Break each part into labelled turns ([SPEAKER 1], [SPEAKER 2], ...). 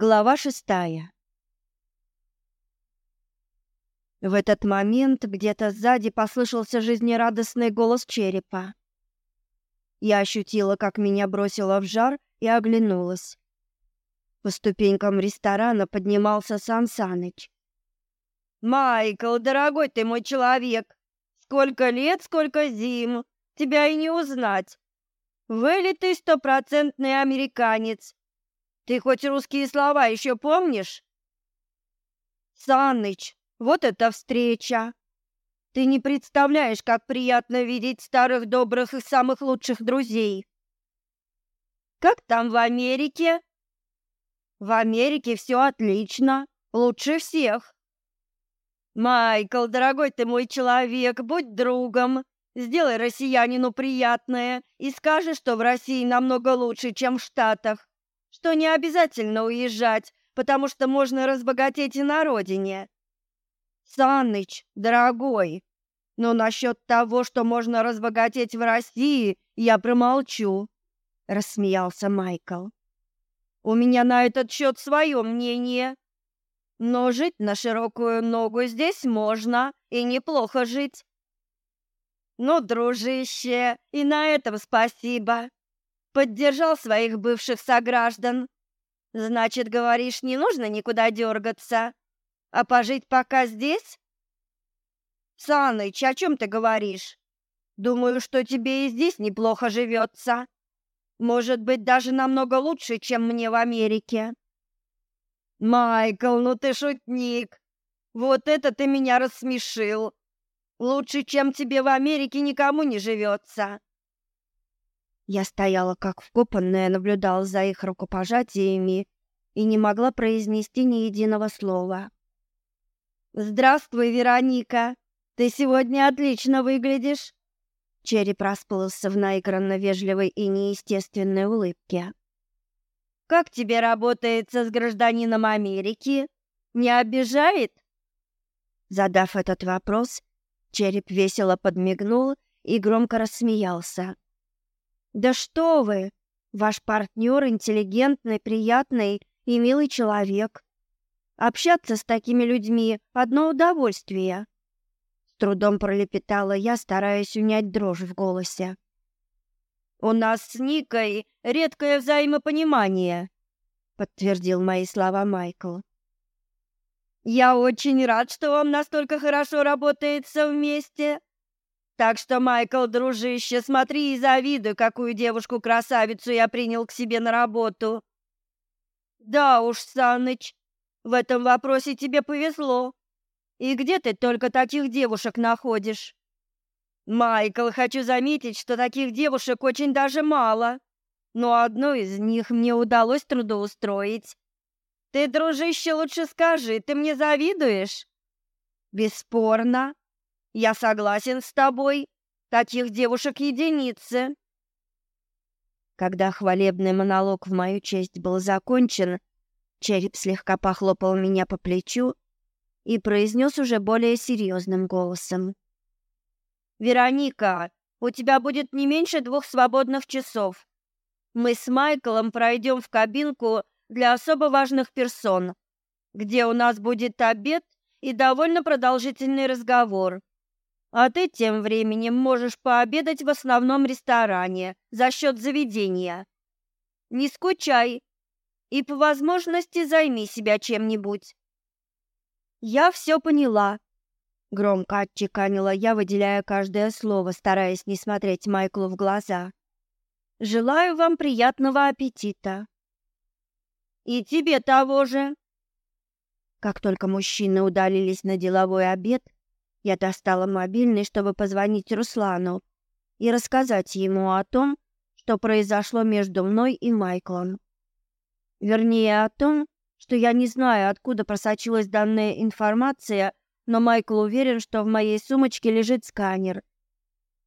[SPEAKER 1] Глава шестая. В этот момент где-то сзади послышался жизнерадостный голос черепа. Я ощутила, как меня бросило в жар, и оглянулась. По ступенькам ресторана поднимался Сан Саныч. «Майкл, дорогой ты мой человек! Сколько лет, сколько зим! Тебя и не узнать! Вылитый стопроцентный американец! Ты хоть русские слова еще помнишь? Санныч, вот это встреча! Ты не представляешь, как приятно видеть старых добрых и самых лучших друзей. Как там в Америке? В Америке все отлично, лучше всех. Майкл, дорогой ты мой человек, будь другом. Сделай россиянину приятное и скажи, что в России намного лучше, чем в Штатах что не обязательно уезжать, потому что можно разбогатеть и на родине. Саныч, дорогой, но насчет того, что можно разбогатеть в России, я промолчу, рассмеялся Майкл. У меня на этот счет свое мнение. Но жить на широкую ногу здесь можно и неплохо жить. Ну, дружище, и на этом спасибо поддержал своих бывших сограждан. Значит, говоришь, не нужно никуда дергаться, а пожить пока здесь? Саныч, о чем ты говоришь? Думаю, что тебе и здесь неплохо живется. Может быть, даже намного лучше, чем мне в Америке. Майкл, ну ты шутник. Вот это ты меня рассмешил. Лучше, чем тебе в Америке, никому не живется. Я стояла как вкопанная, наблюдала за их рукопожатиями и не могла произнести ни единого слова. «Здравствуй, Вероника! Ты сегодня отлично выглядишь!» Череп расплылся в наигранно вежливой и неестественной улыбке. «Как тебе работается с гражданином Америки? Не обижает?» Задав этот вопрос, череп весело подмигнул и громко рассмеялся. Да что вы! Ваш партнер интеллигентный, приятный и милый человек. Общаться с такими людьми — одно удовольствие. С трудом пролепетала я, стараясь унять дрожь в голосе. «У нас с Никой редкое взаимопонимание», — подтвердил мои слова Майкл. «Я очень рад, что вам настолько хорошо работается вместе», так что, Майкл, дружище, смотри и завидуй, какую девушку-красавицу я принял к себе на работу. Да уж, Саныч, в этом вопросе тебе повезло. И где ты только таких девушек находишь? Майкл, хочу заметить, что таких девушек очень даже мало. Но одну из них мне удалось трудоустроить. Ты, дружище, лучше скажи, ты мне завидуешь? Бесспорно, я согласен с тобой, таких девушек единицы. Когда хвалебный монолог в мою честь был закончен, череп слегка похлопал меня по плечу и произнес уже более серьезным голосом. «Вероника, у тебя будет не меньше двух свободных часов. Мы с Майклом пройдем в кабинку для особо важных персон, где у нас будет обед и довольно продолжительный разговор. А ты тем временем можешь пообедать в основном ресторане за счет заведения. Не скучай и по возможности займи себя чем-нибудь. Я все поняла. Громко отчеканила я, выделяя каждое слово, стараясь не смотреть Майклу в глаза. Желаю вам приятного аппетита. И тебе того же. Как только мужчины удалились на деловой обед, я достала мобильный, чтобы позвонить Руслану и рассказать ему о том, что произошло между мной и Майклом. Вернее, о том, что я не знаю, откуда просочилась данная информация, но Майкл уверен, что в моей сумочке лежит сканер,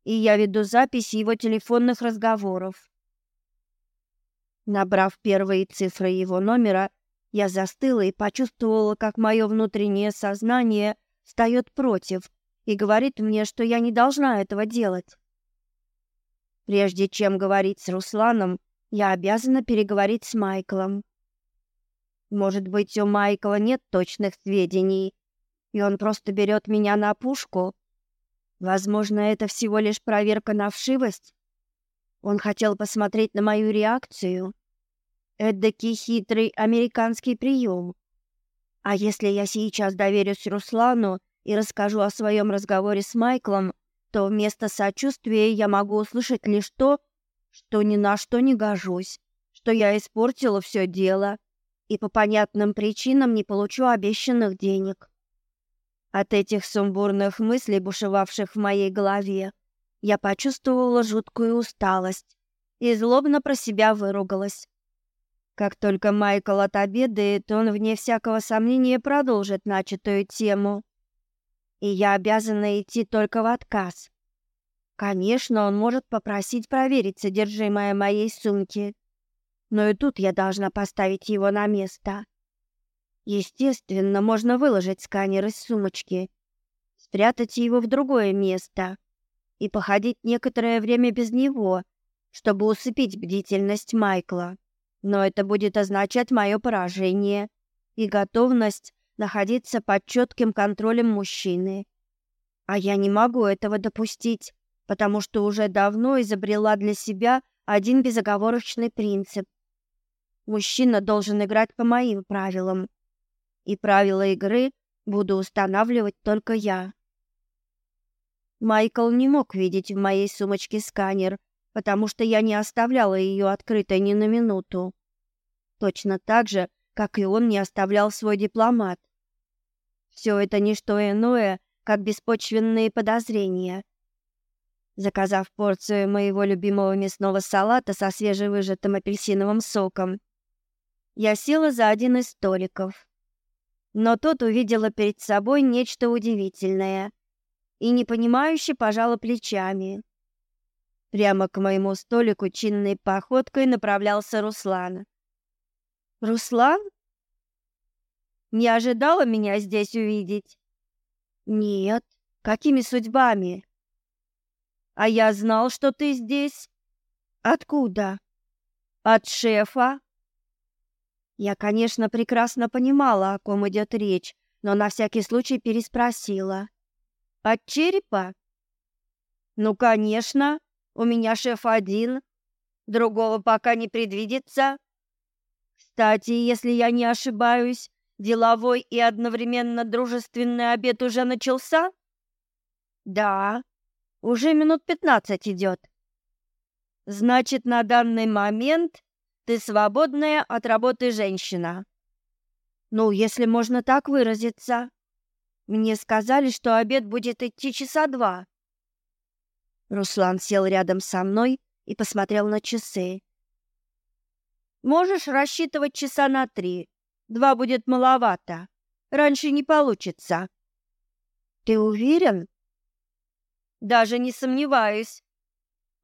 [SPEAKER 1] и я веду запись его телефонных разговоров. Набрав первые цифры его номера, я застыла и почувствовала, как мое внутреннее сознание – встает против и говорит мне, что я не должна этого делать. Прежде чем говорить с Русланом, я обязана переговорить с Майклом. Может быть, у Майкла нет точных сведений, и он просто берет меня на пушку. Возможно, это всего лишь проверка на вшивость. Он хотел посмотреть на мою реакцию. Эдакий хитрый американский прием. А если я сейчас доверюсь Руслану и расскажу о своем разговоре с Майклом, то вместо сочувствия я могу услышать лишь то, что ни на что не гожусь, что я испортила все дело и по понятным причинам не получу обещанных денег. От этих сумбурных мыслей, бушевавших в моей голове, я почувствовала жуткую усталость и злобно про себя выругалась. Как только Майкл отобедает, он, вне всякого сомнения, продолжит начатую тему. И я обязана идти только в отказ. Конечно, он может попросить проверить содержимое моей сумки. Но и тут я должна поставить его на место. Естественно, можно выложить сканер из сумочки, спрятать его в другое место и походить некоторое время без него, чтобы усыпить бдительность Майкла. Но это будет означать мое поражение и готовность находиться под четким контролем мужчины. А я не могу этого допустить, потому что уже давно изобрела для себя один безоговорочный принцип. Мужчина должен играть по моим правилам, и правила игры буду устанавливать только я. Майкл не мог видеть в моей сумочке сканер — потому что я не оставляла ее открытой ни на минуту. Точно так же, как и он не оставлял свой дипломат. Все это не что иное, как беспочвенные подозрения. Заказав порцию моего любимого мясного салата со свежевыжатым апельсиновым соком, я села за один из столиков. Но тот увидела перед собой нечто удивительное и непонимающе пожала плечами. Прямо к моему столику чинной походкой направлялся Руслан. «Руслан?» «Не ожидала меня здесь увидеть?» «Нет. Какими судьбами?» «А я знал, что ты здесь». «Откуда?» «От шефа». Я, конечно, прекрасно понимала, о ком идет речь, но на всякий случай переспросила. «От черепа?» «Ну, конечно. У меня шеф один, другого пока не предвидится. Кстати, если я не ошибаюсь, деловой и одновременно дружественный обед уже начался? Да, уже минут пятнадцать идет. Значит, на данный момент ты свободная от работы женщина. Ну, если можно так выразиться. Мне сказали, что обед будет идти часа два. Руслан сел рядом со мной и посмотрел на часы. «Можешь рассчитывать часа на три. Два будет маловато. Раньше не получится». «Ты уверен?» «Даже не сомневаюсь.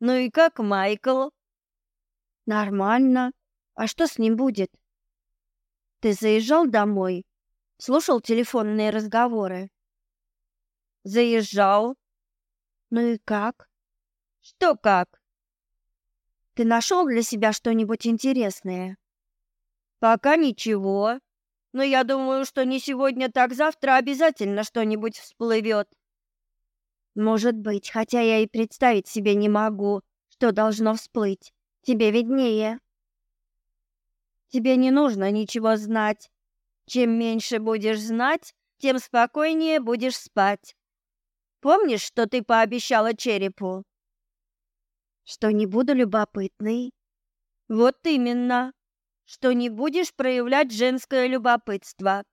[SPEAKER 1] Ну и как Майкл?» «Нормально. А что с ним будет?» «Ты заезжал домой? Слушал телефонные разговоры?» «Заезжал», ну и как? Что как? Ты нашел для себя что-нибудь интересное? Пока ничего. Но я думаю, что не сегодня, так завтра обязательно что-нибудь всплывет. Может быть, хотя я и представить себе не могу, что должно всплыть. Тебе виднее. Тебе не нужно ничего знать. Чем меньше будешь знать, тем спокойнее будешь спать. Помнишь, что ты пообещала черепу? что не буду любопытной. Вот именно, что не будешь проявлять женское любопытство.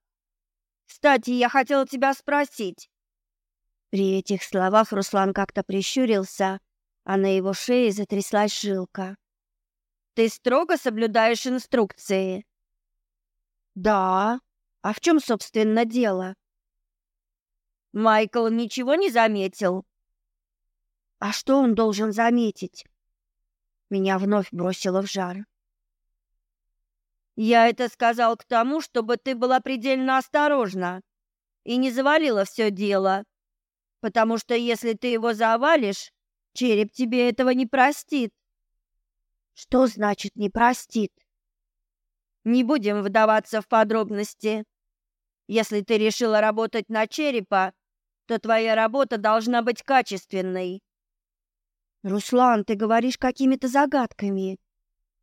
[SPEAKER 1] Кстати, я хотела тебя спросить. При этих словах Руслан как-то прищурился, а на его шее затряслась жилка. Ты строго соблюдаешь инструкции? Да. А в чем, собственно, дело? Майкл ничего не заметил. А что он должен заметить? Меня вновь бросило в жар. Я это сказал к тому, чтобы ты была предельно осторожна и не завалила все дело. Потому что если ты его завалишь, череп тебе этого не простит. Что значит не простит? Не будем вдаваться в подробности. Если ты решила работать на черепа, то твоя работа должна быть качественной. «Руслан, ты говоришь какими-то загадками.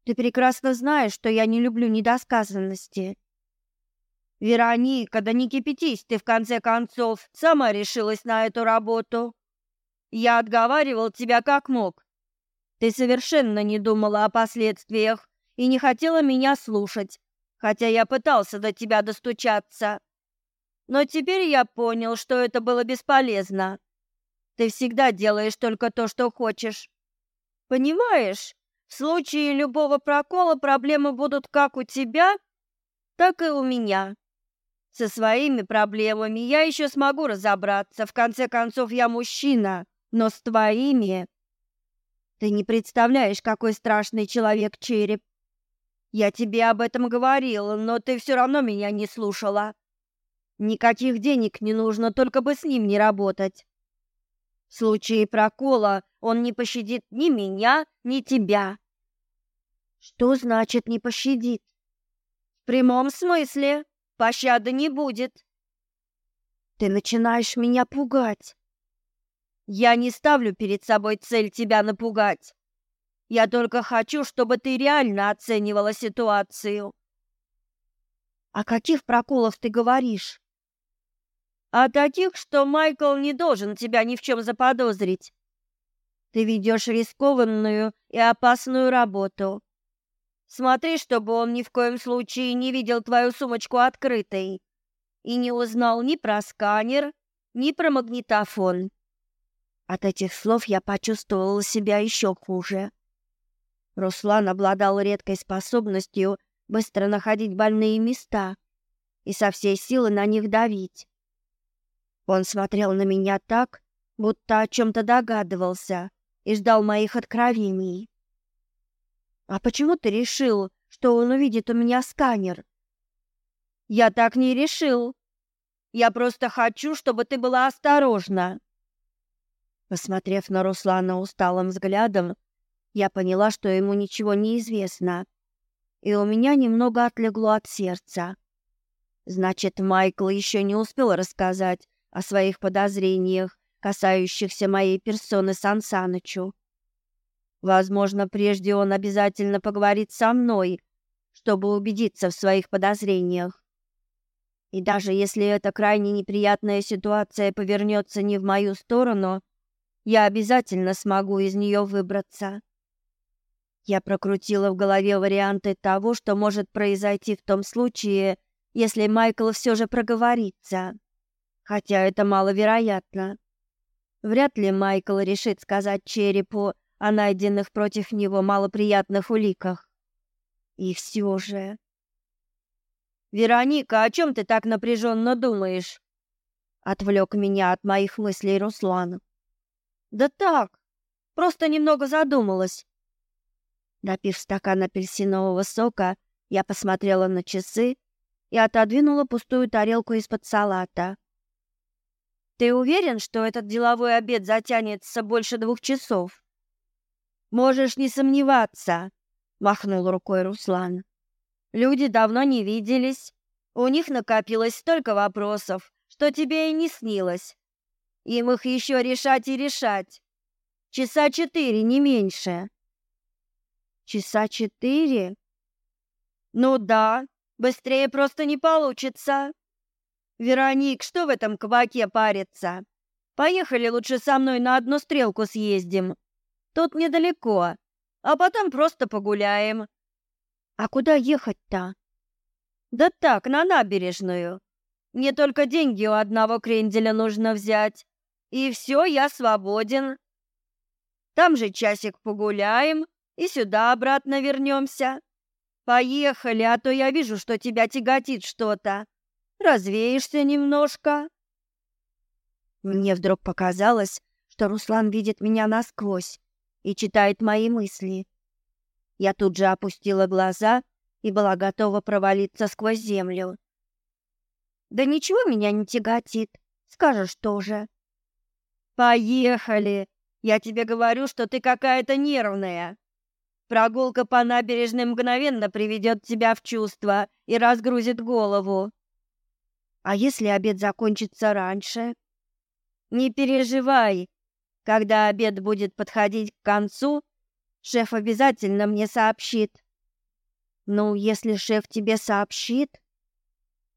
[SPEAKER 1] Ты прекрасно знаешь, что я не люблю недосказанности». «Вероника, да не кипятись ты, в конце концов, сама решилась на эту работу. Я отговаривал тебя как мог. Ты совершенно не думала о последствиях и не хотела меня слушать, хотя я пытался до тебя достучаться. Но теперь я понял, что это было бесполезно. Ты всегда делаешь только то, что хочешь. Понимаешь, в случае любого прокола проблемы будут как у тебя, так и у меня. Со своими проблемами я еще смогу разобраться. В конце концов, я мужчина, но с твоими... Ты не представляешь, какой страшный человек череп. Я тебе об этом говорила, но ты все равно меня не слушала. Никаких денег не нужно, только бы с ним не работать. В случае прокола он не пощадит ни меня, ни тебя. Что значит не пощадит? В прямом смысле пощады не будет. Ты начинаешь меня пугать. Я не ставлю перед собой цель тебя напугать. Я только хочу, чтобы ты реально оценивала ситуацию. О каких проколах ты говоришь? а таких, что Майкл не должен тебя ни в чем заподозрить. Ты ведешь рискованную и опасную работу. Смотри, чтобы он ни в коем случае не видел твою сумочку открытой и не узнал ни про сканер, ни про магнитофон. От этих слов я почувствовала себя еще хуже. Руслан обладал редкой способностью быстро находить больные места и со всей силы на них давить. Он смотрел на меня так, будто о чем-то догадывался и ждал моих откровений. «А почему ты решил, что он увидит у меня сканер?» «Я так не решил. Я просто хочу, чтобы ты была осторожна». Посмотрев на Руслана усталым взглядом, я поняла, что ему ничего не известно, и у меня немного отлегло от сердца. Значит, Майкл еще не успел рассказать, о своих подозрениях, касающихся моей персоны Сан Санычу. Возможно, прежде он обязательно поговорит со мной, чтобы убедиться в своих подозрениях. И даже если эта крайне неприятная ситуация повернется не в мою сторону, я обязательно смогу из нее выбраться. Я прокрутила в голове варианты того, что может произойти в том случае, если Майкл все же проговорится. Хотя это маловероятно. Вряд ли Майкл решит сказать черепу о найденных против него малоприятных уликах. И все же... «Вероника, о чем ты так напряженно думаешь?» Отвлек меня от моих мыслей Руслан. «Да так, просто немного задумалась». Напив стакан апельсинового сока, я посмотрела на часы и отодвинула пустую тарелку из-под салата. Ты уверен, что этот деловой обед затянется больше двух часов? Можешь не сомневаться, махнул рукой Руслан. Люди давно не виделись. У них накопилось столько вопросов, что тебе и не снилось. Им их еще решать и решать. Часа четыре, не меньше. Часа четыре? Ну да, быстрее просто не получится. Вероник, что в этом кваке парится? Поехали лучше со мной на одну стрелку съездим. Тут недалеко, а потом просто погуляем. А куда ехать-то? Да так, на набережную. Мне только деньги у одного кренделя нужно взять. И все, я свободен. Там же часик погуляем и сюда обратно вернемся. Поехали, а то я вижу, что тебя тяготит что-то развеешься немножко. Мне вдруг показалось, что Руслан видит меня насквозь и читает мои мысли. Я тут же опустила глаза и была готова провалиться сквозь землю. Да ничего меня не тяготит, скажешь тоже. Поехали. Я тебе говорю, что ты какая-то нервная. Прогулка по набережной мгновенно приведет тебя в чувство и разгрузит голову. А если обед закончится раньше? Не переживай. Когда обед будет подходить к концу, шеф обязательно мне сообщит. Ну, если шеф тебе сообщит,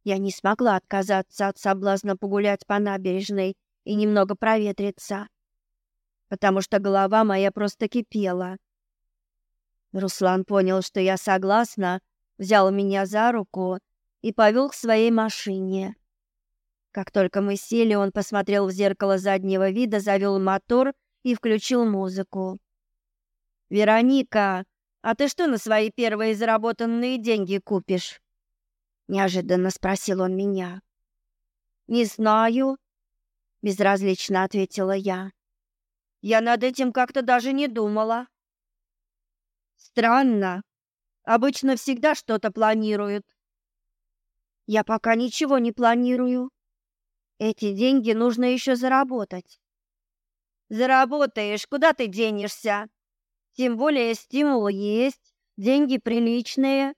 [SPEAKER 1] я не смогла отказаться от соблазна погулять по набережной и немного проветриться, потому что голова моя просто кипела. Руслан понял, что я согласна, взял меня за руку и повел к своей машине. Как только мы сели, он посмотрел в зеркало заднего вида, завел мотор и включил музыку. «Вероника, а ты что на свои первые заработанные деньги купишь?» Неожиданно спросил он меня. «Не знаю», — безразлично ответила я. «Я над этим как-то даже не думала». «Странно. Обычно всегда что-то планируют. Я пока ничего не планирую. Эти деньги нужно еще заработать. Заработаешь, куда ты денешься? Тем более стимул есть, деньги приличные.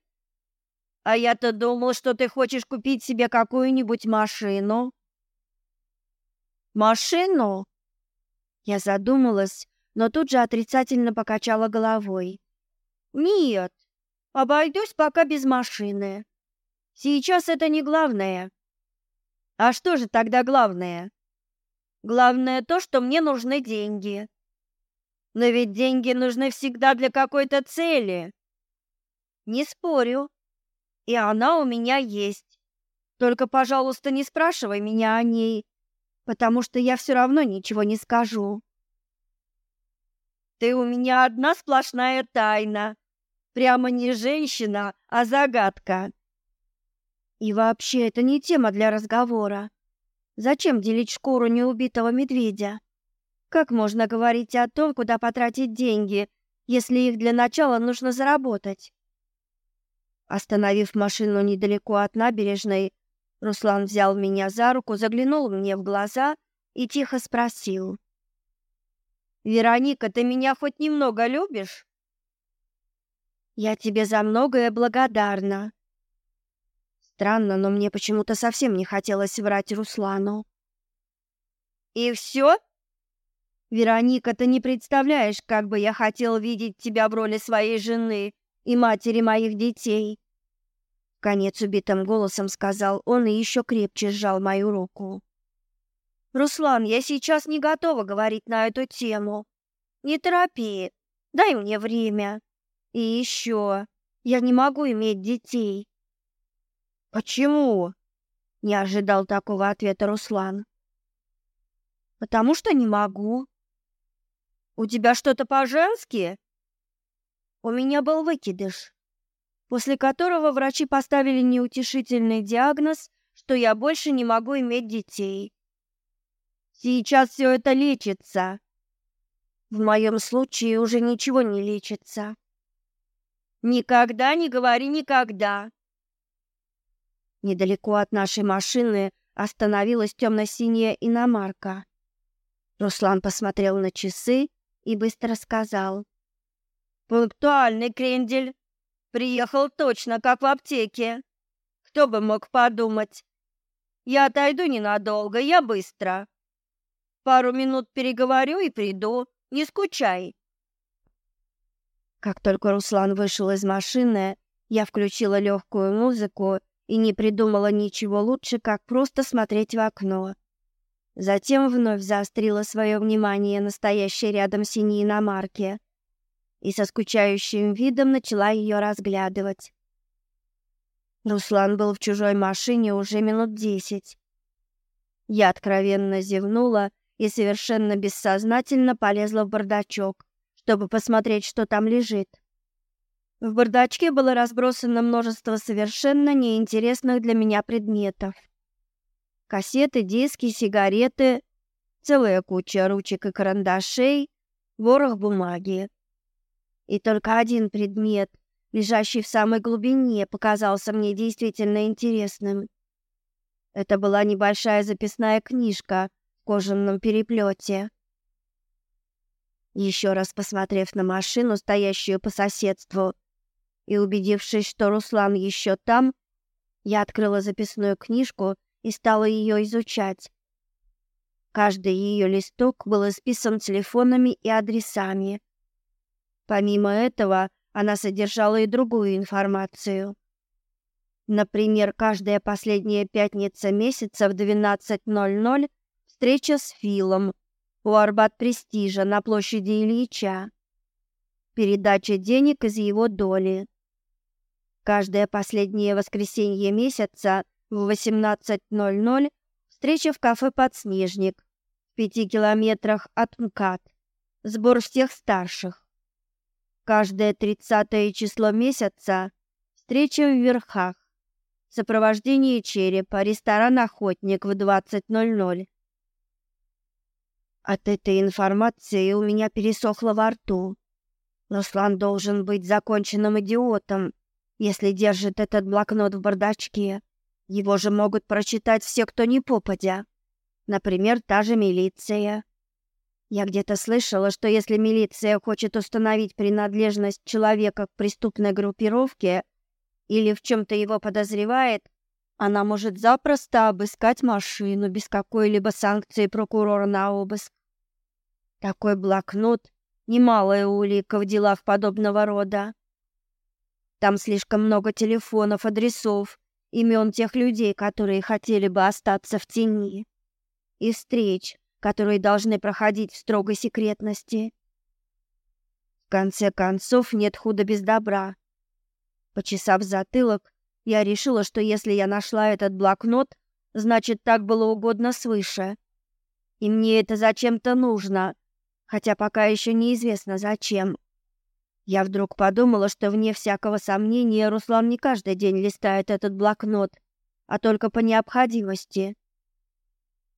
[SPEAKER 1] А я-то думал, что ты хочешь купить себе какую-нибудь машину. Машину? Я задумалась, но тут же отрицательно покачала головой. Нет, обойдусь пока без машины. Сейчас это не главное. А что же тогда главное? Главное то, что мне нужны деньги. Но ведь деньги нужны всегда для какой-то цели. Не спорю. И она у меня есть. Только, пожалуйста, не спрашивай меня о ней, потому что я все равно ничего не скажу. Ты у меня одна сплошная тайна. Прямо не женщина, а загадка. И вообще, это не тема для разговора. Зачем делить шкуру неубитого медведя? Как можно говорить о том, куда потратить деньги, если их для начала нужно заработать? Остановив машину недалеко от набережной, Руслан взял меня за руку, заглянул мне в глаза и тихо спросил: "Вероника, ты меня хоть немного любишь?" "Я тебе за многое благодарна", Странно, но мне почему-то совсем не хотелось врать Руслану. И все? Вероника, ты не представляешь, как бы я хотел видеть тебя в роли своей жены и матери моих детей. Конец убитым голосом сказал он и еще крепче сжал мою руку. Руслан, я сейчас не готова говорить на эту тему. Не торопи. Дай мне время. И еще. Я не могу иметь детей. Почему? Не ожидал такого ответа Руслан. Потому что не могу. У тебя что-то по-женски? У меня был выкидыш, после которого врачи поставили неутешительный диагноз, что я больше не могу иметь детей. Сейчас все это лечится. В моем случае уже ничего не лечится. Никогда не говори никогда. Недалеко от нашей машины остановилась темно-синяя иномарка. Руслан посмотрел на часы и быстро сказал. «Пунктуальный крендель! Приехал точно, как в аптеке! Кто бы мог подумать! Я отойду ненадолго, я быстро! Пару минут переговорю и приду, не скучай!» Как только Руслан вышел из машины, я включила легкую музыку и не придумала ничего лучше, как просто смотреть в окно. Затем вновь заострила свое внимание настоящей рядом синей иномарки и со скучающим видом начала ее разглядывать. Руслан был в чужой машине уже минут десять. Я откровенно зевнула и совершенно бессознательно полезла в бардачок, чтобы посмотреть, что там лежит. В бардачке было разбросано множество совершенно неинтересных для меня предметов. Кассеты, диски, сигареты, целая куча ручек и карандашей, ворох бумаги. И только один предмет, лежащий в самой глубине, показался мне действительно интересным. Это была небольшая записная книжка в кожаном переплете. Еще раз посмотрев на машину, стоящую по соседству, и, убедившись, что Руслан еще там, я открыла записную книжку и стала ее изучать. Каждый ее листок был исписан телефонами и адресами. Помимо этого, она содержала и другую информацию. Например, каждая последняя пятница месяца в 12.00 встреча с Филом у Арбат Престижа на площади Ильича. Передача денег из его доли. Каждое последнее воскресенье месяца в 18.00 встреча в кафе «Подснежник» в пяти километрах от МКАД. Сбор всех старших. Каждое 30 число месяца встреча в Верхах. Сопровождение черепа, ресторан «Охотник» в 20.00. От этой информации у меня пересохло во рту. Руслан должен быть законченным идиотом, если держит этот блокнот в бардачке, его же могут прочитать все, кто не попадя. Например, та же милиция. Я где-то слышала, что если милиция хочет установить принадлежность человека к преступной группировке или в чем то его подозревает, она может запросто обыскать машину без какой-либо санкции прокурора на обыск. Такой блокнот немалая улика в делах подобного рода. Там слишком много телефонов, адресов, имен тех людей, которые хотели бы остаться в тени. И встреч, которые должны проходить в строгой секретности. В конце концов, нет худа без добра. Почесав затылок, я решила, что если я нашла этот блокнот, значит, так было угодно свыше. И мне это зачем-то нужно, хотя пока еще неизвестно зачем. Я вдруг подумала, что, вне всякого сомнения, Руслан не каждый день листает этот блокнот, а только по необходимости.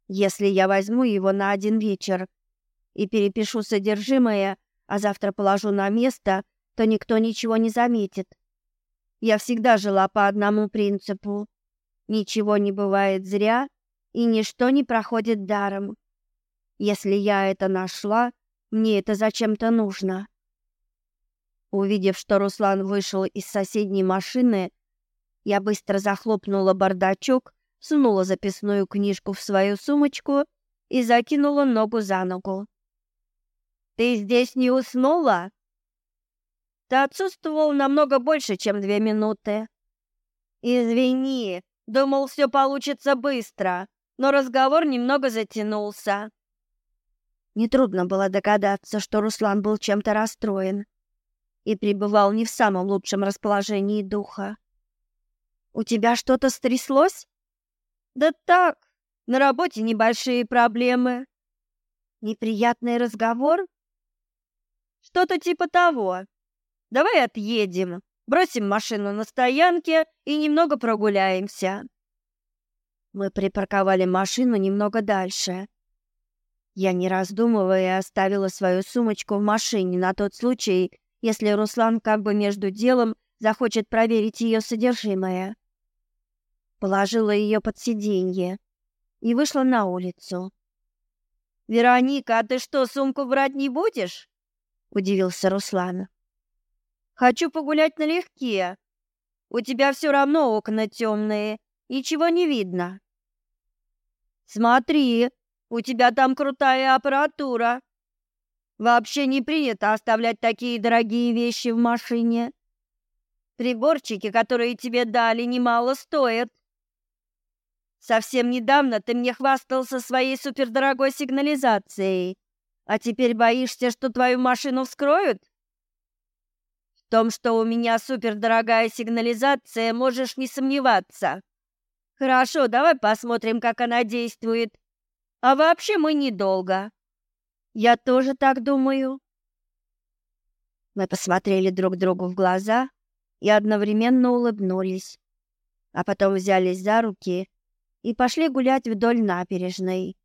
[SPEAKER 1] Если я возьму его на один вечер и перепишу содержимое, а завтра положу на место, то никто ничего не заметит. Я всегда жила по одному принципу. Ничего не бывает зря, и ничто не проходит даром. Если я это нашла, мне это зачем-то нужно. Увидев, что Руслан вышел из соседней машины, я быстро захлопнула бардачок, сунула записную книжку в свою сумочку и закинула ногу за ногу. «Ты здесь не уснула?» «Ты отсутствовал намного больше, чем две минуты». «Извини, думал, все получится быстро, но разговор немного затянулся». Нетрудно было догадаться, что Руслан был чем-то расстроен и пребывал не в самом лучшем расположении духа. «У тебя что-то стряслось?» «Да так, на работе небольшие проблемы». «Неприятный разговор?» «Что-то типа того. Давай отъедем, бросим машину на стоянке и немного прогуляемся». Мы припарковали машину немного дальше. Я, не раздумывая, оставила свою сумочку в машине на тот случай, если Руслан как бы между делом захочет проверить ее содержимое. Положила ее под сиденье и вышла на улицу. Вероника, а ты что, сумку брать не будешь? удивился Руслан. Хочу погулять налегке. У тебя все равно окна темные, ничего не видно. Смотри, у тебя там крутая аппаратура. Вообще не принято оставлять такие дорогие вещи в машине. Приборчики, которые тебе дали, немало стоят. Совсем недавно ты мне хвастался своей супердорогой сигнализацией, а теперь боишься, что твою машину вскроют? В том, что у меня супердорогая сигнализация, можешь не сомневаться. Хорошо, давай посмотрим, как она действует. А вообще мы недолго. Я тоже так думаю. Мы посмотрели друг другу в глаза и одновременно улыбнулись, а потом взялись за руки и пошли гулять вдоль набережной.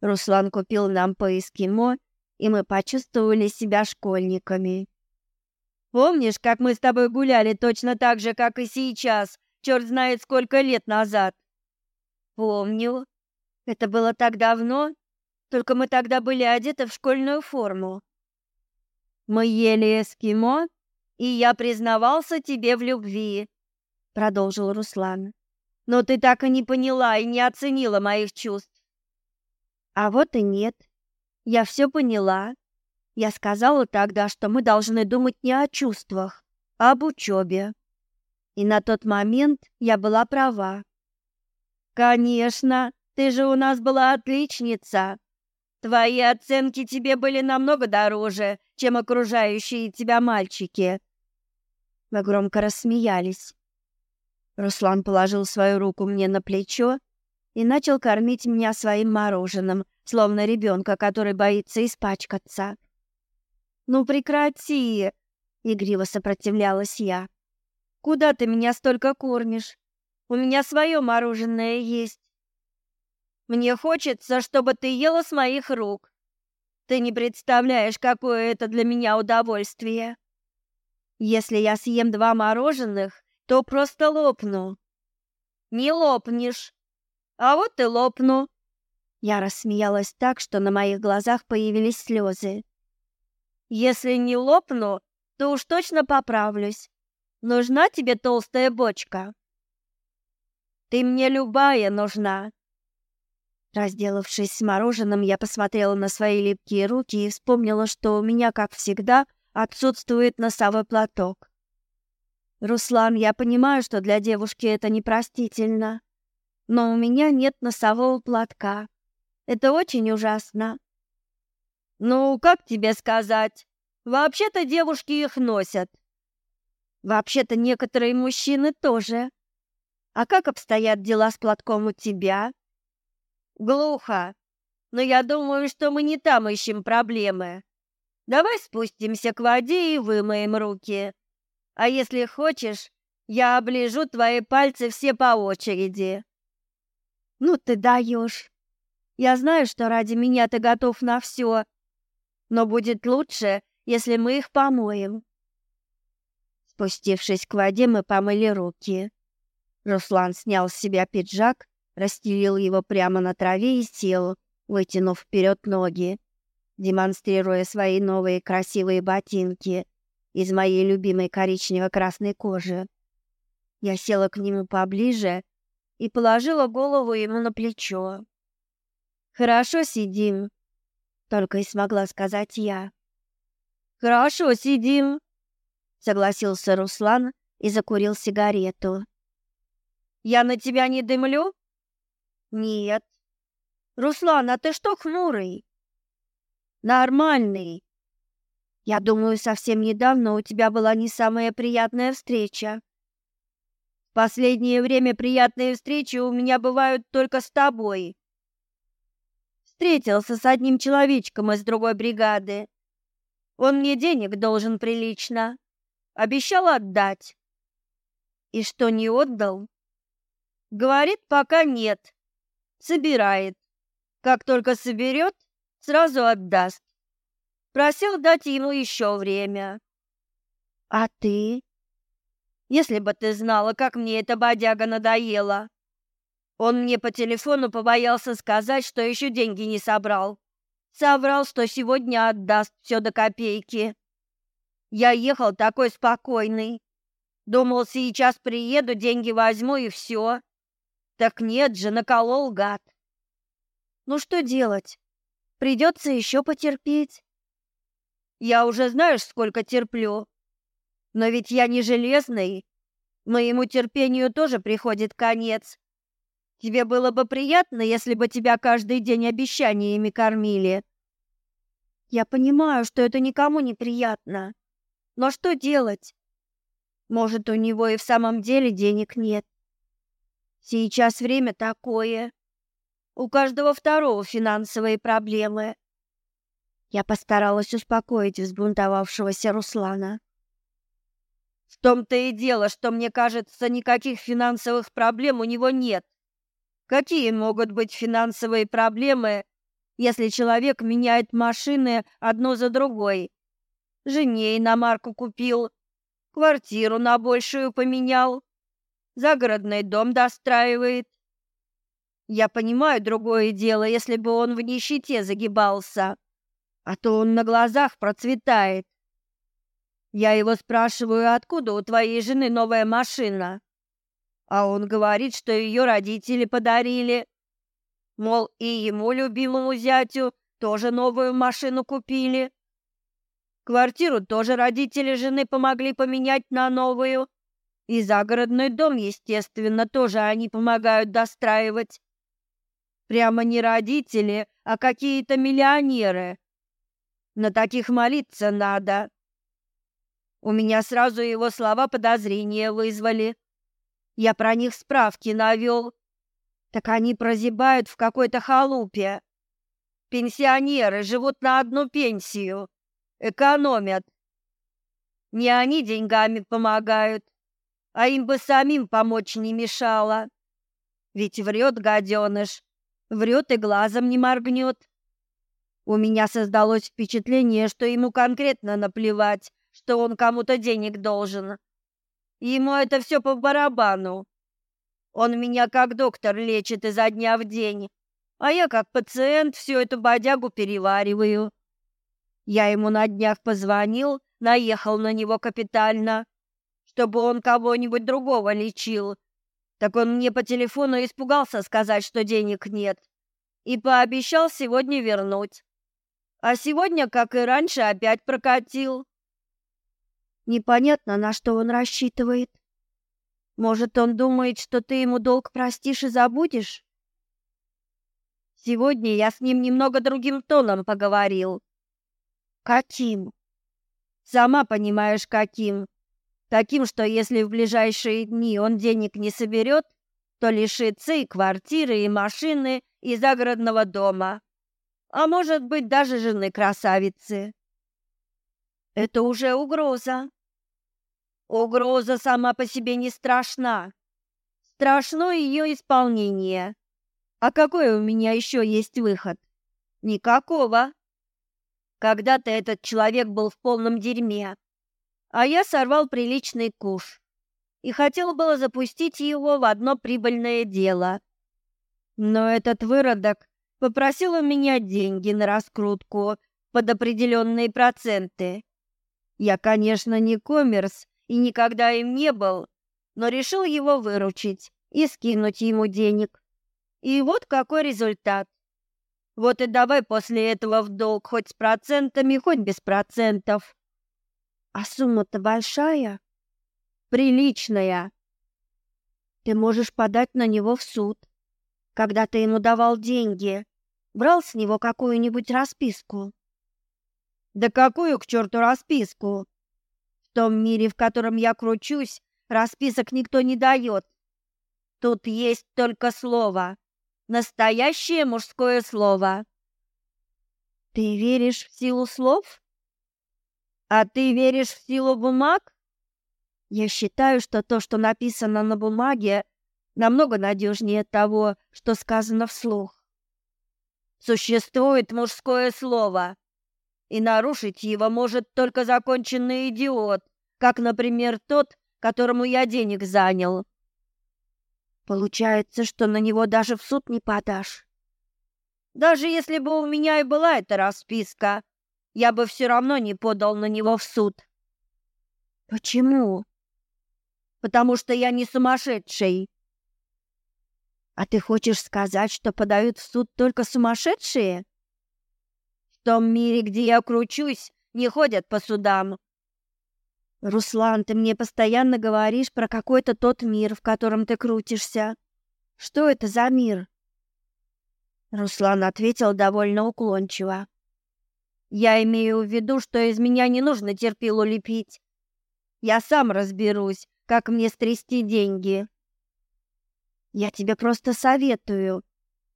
[SPEAKER 1] Руслан купил нам по эскимо, и мы почувствовали себя школьниками. Помнишь, как мы с тобой гуляли точно так же, как и сейчас, черт знает сколько лет назад? Помню. Это было так давно, только мы тогда были одеты в школьную форму. Мы ели эскимо, и я признавался тебе в любви, продолжил Руслан. Но ты так и не поняла и не оценила моих чувств. А вот и нет. Я все поняла. Я сказала тогда, что мы должны думать не о чувствах, а об учебе. И на тот момент я была права. Конечно, ты же у нас была отличница, Твои оценки тебе были намного дороже, чем окружающие тебя мальчики. Мы громко рассмеялись. Руслан положил свою руку мне на плечо и начал кормить меня своим мороженым, словно ребенка, который боится испачкаться. «Ну прекрати!» — игриво сопротивлялась я. «Куда ты меня столько кормишь? У меня свое мороженое есть. Мне хочется, чтобы ты ела с моих рук. Ты не представляешь, какое это для меня удовольствие. Если я съем два мороженых, то просто лопну. Не лопнешь. А вот и лопну. Я рассмеялась так, что на моих глазах появились слезы. Если не лопну, то уж точно поправлюсь. Нужна тебе толстая бочка. Ты мне любая нужна. Разделавшись с мороженым, я посмотрела на свои липкие руки и вспомнила, что у меня, как всегда, отсутствует носовой платок. «Руслан, я понимаю, что для девушки это непростительно, но у меня нет носового платка. Это очень ужасно». «Ну, как тебе сказать? Вообще-то девушки их носят». «Вообще-то некоторые мужчины тоже. А как обстоят дела с платком у тебя?» Глухо. Но я думаю, что мы не там ищем проблемы. Давай спустимся к воде и вымоем руки. А если хочешь, я оближу твои пальцы все по очереди. Ну ты даешь. Я знаю, что ради меня ты готов на все. Но будет лучше, если мы их помоем. Спустившись к воде, мы помыли руки. Руслан снял с себя пиджак расстелил его прямо на траве и сел, вытянув вперед ноги, демонстрируя свои новые красивые ботинки из моей любимой коричнево-красной кожи. Я села к нему поближе и положила голову ему на плечо. «Хорошо сидим», — только и смогла сказать я. «Хорошо сидим», — согласился Руслан и закурил сигарету. «Я на тебя не дымлю?» Нет. Руслан, а ты что хмурый? Нормальный. Я думаю, совсем недавно у тебя была не самая приятная встреча. В последнее время приятные встречи у меня бывают только с тобой. Встретился с одним человечком из другой бригады. Он мне денег должен прилично. Обещал отдать. И что не отдал? Говорит, пока нет. Собирает. Как только соберет, сразу отдаст. Просил дать ему еще время. А ты? Если бы ты знала, как мне эта бодяга надоела. Он мне по телефону побоялся сказать, что еще деньги не собрал. Соврал, что сегодня отдаст все до копейки. Я ехал такой спокойный. Думал, сейчас приеду, деньги возьму и все. Так нет же, наколол гад. Ну что делать? Придется еще потерпеть. Я уже знаешь, сколько терплю. Но ведь я не железный. Моему терпению тоже приходит конец. Тебе было бы приятно, если бы тебя каждый день обещаниями кормили. Я понимаю, что это никому не приятно. Но что делать? Может, у него и в самом деле денег нет. Сейчас время такое. У каждого второго финансовые проблемы. Я постаралась успокоить взбунтовавшегося Руслана. В том-то и дело, что мне кажется, никаких финансовых проблем у него нет. Какие могут быть финансовые проблемы, если человек меняет машины одно за другой? Жене иномарку купил, квартиру на большую поменял, загородный дом достраивает. Я понимаю другое дело, если бы он в нищете загибался, а то он на глазах процветает. Я его спрашиваю, откуда у твоей жены новая машина? А он говорит, что ее родители подарили. Мол, и ему, любимому зятю, тоже новую машину купили. Квартиру тоже родители жены помогли поменять на новую. И загородный дом, естественно, тоже они помогают достраивать. Прямо не родители, а какие-то миллионеры. На таких молиться надо. У меня сразу его слова подозрения вызвали. Я про них справки навел. Так они прозябают в какой-то халупе. Пенсионеры живут на одну пенсию. Экономят. Не они деньгами помогают, а им бы самим помочь не мешало. Ведь врет гаденыш, врет и глазом не моргнет. У меня создалось впечатление, что ему конкретно наплевать, что он кому-то денег должен. Ему это все по барабану. Он меня как доктор лечит изо дня в день, а я как пациент всю эту бодягу перевариваю. Я ему на днях позвонил, наехал на него капитально чтобы он кого-нибудь другого лечил. Так он мне по телефону испугался сказать, что денег нет, и пообещал сегодня вернуть. А сегодня, как и раньше, опять прокатил. Непонятно, на что он рассчитывает. Может, он думает, что ты ему долг простишь и забудешь? Сегодня я с ним немного другим тоном поговорил. Каким? Сама понимаешь, каким. Таким, что если в ближайшие дни он денег не соберет, то лишится и квартиры, и машины, и загородного дома. А может быть, даже жены красавицы. Это уже угроза. Угроза сама по себе не страшна. Страшно ее исполнение. А какой у меня еще есть выход? Никакого. Когда-то этот человек был в полном дерьме а я сорвал приличный куш и хотел было запустить его в одно прибыльное дело. Но этот выродок попросил у меня деньги на раскрутку под определенные проценты. Я, конечно, не коммерс и никогда им не был, но решил его выручить и скинуть ему денег. И вот какой результат. Вот и давай после этого в долг хоть с процентами, хоть без процентов. А сумма-то большая, приличная. Ты можешь подать на него в суд. Когда ты ему давал деньги, брал с него какую-нибудь расписку. Да какую к черту расписку? В том мире, в котором я кручусь, расписок никто не дает. Тут есть только слово. Настоящее мужское слово. Ты веришь в силу слов? А ты веришь в силу бумаг? Я считаю, что то, что написано на бумаге, намного надежнее того, что сказано вслух. Существует мужское слово, и нарушить его может только законченный идиот, как, например, тот, которому я денег занял. Получается, что на него даже в суд не подашь. Даже если бы у меня и была эта расписка, я бы все равно не подал на него в суд. Почему? Потому что я не сумасшедший. А ты хочешь сказать, что подают в суд только сумасшедшие? В том мире, где я кручусь, не ходят по судам. Руслан, ты мне постоянно говоришь про какой-то тот мир, в котором ты крутишься. Что это за мир? Руслан ответил довольно уклончиво. Я имею в виду, что из меня не нужно терпилу лепить. Я сам разберусь, как мне стрясти деньги. Я тебе просто советую.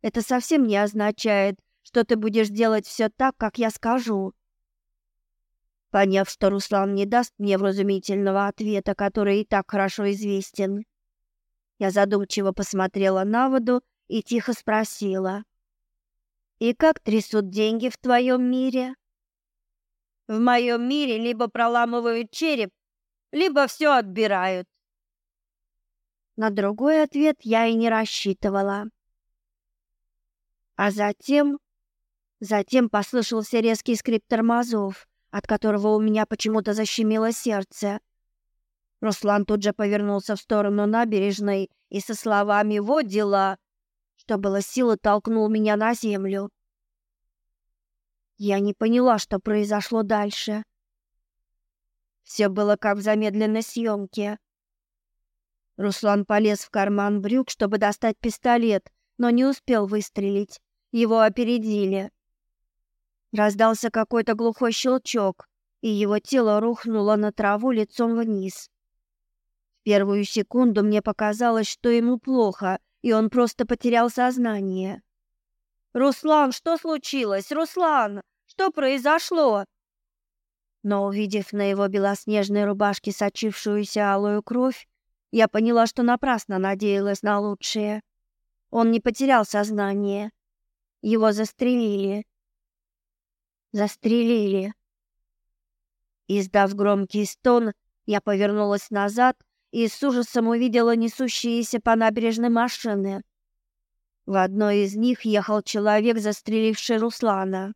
[SPEAKER 1] Это совсем не означает, что ты будешь делать все так, как я скажу. Поняв, что Руслан не даст мне вразумительного ответа, который и так хорошо известен, я задумчиво посмотрела на воду и тихо спросила: и как трясут деньги в твоем мире? В моем мире либо проламывают череп, либо все отбирают. На другой ответ я и не рассчитывала. А затем... Затем послышался резкий скрип тормозов, от которого у меня почему-то защемило сердце. Руслан тут же повернулся в сторону набережной и со словами «Вот дела!» что была сила толкнул меня на землю. Я не поняла, что произошло дальше. Все было как в замедленной съемке. Руслан полез в карман брюк, чтобы достать пистолет, но не успел выстрелить. Его опередили. Раздался какой-то глухой щелчок, и его тело рухнуло на траву лицом вниз. В первую секунду мне показалось, что ему плохо — и он просто потерял сознание. «Руслан, что случилось? Руслан, что произошло?» Но, увидев на его белоснежной рубашке сочившуюся алую кровь, я поняла, что напрасно надеялась на лучшее. Он не потерял сознание. Его застрелили. Застрелили. Издав громкий стон, я повернулась назад и с ужасом увидела несущиеся по набережной машины. В одной из них ехал человек, застреливший Руслана.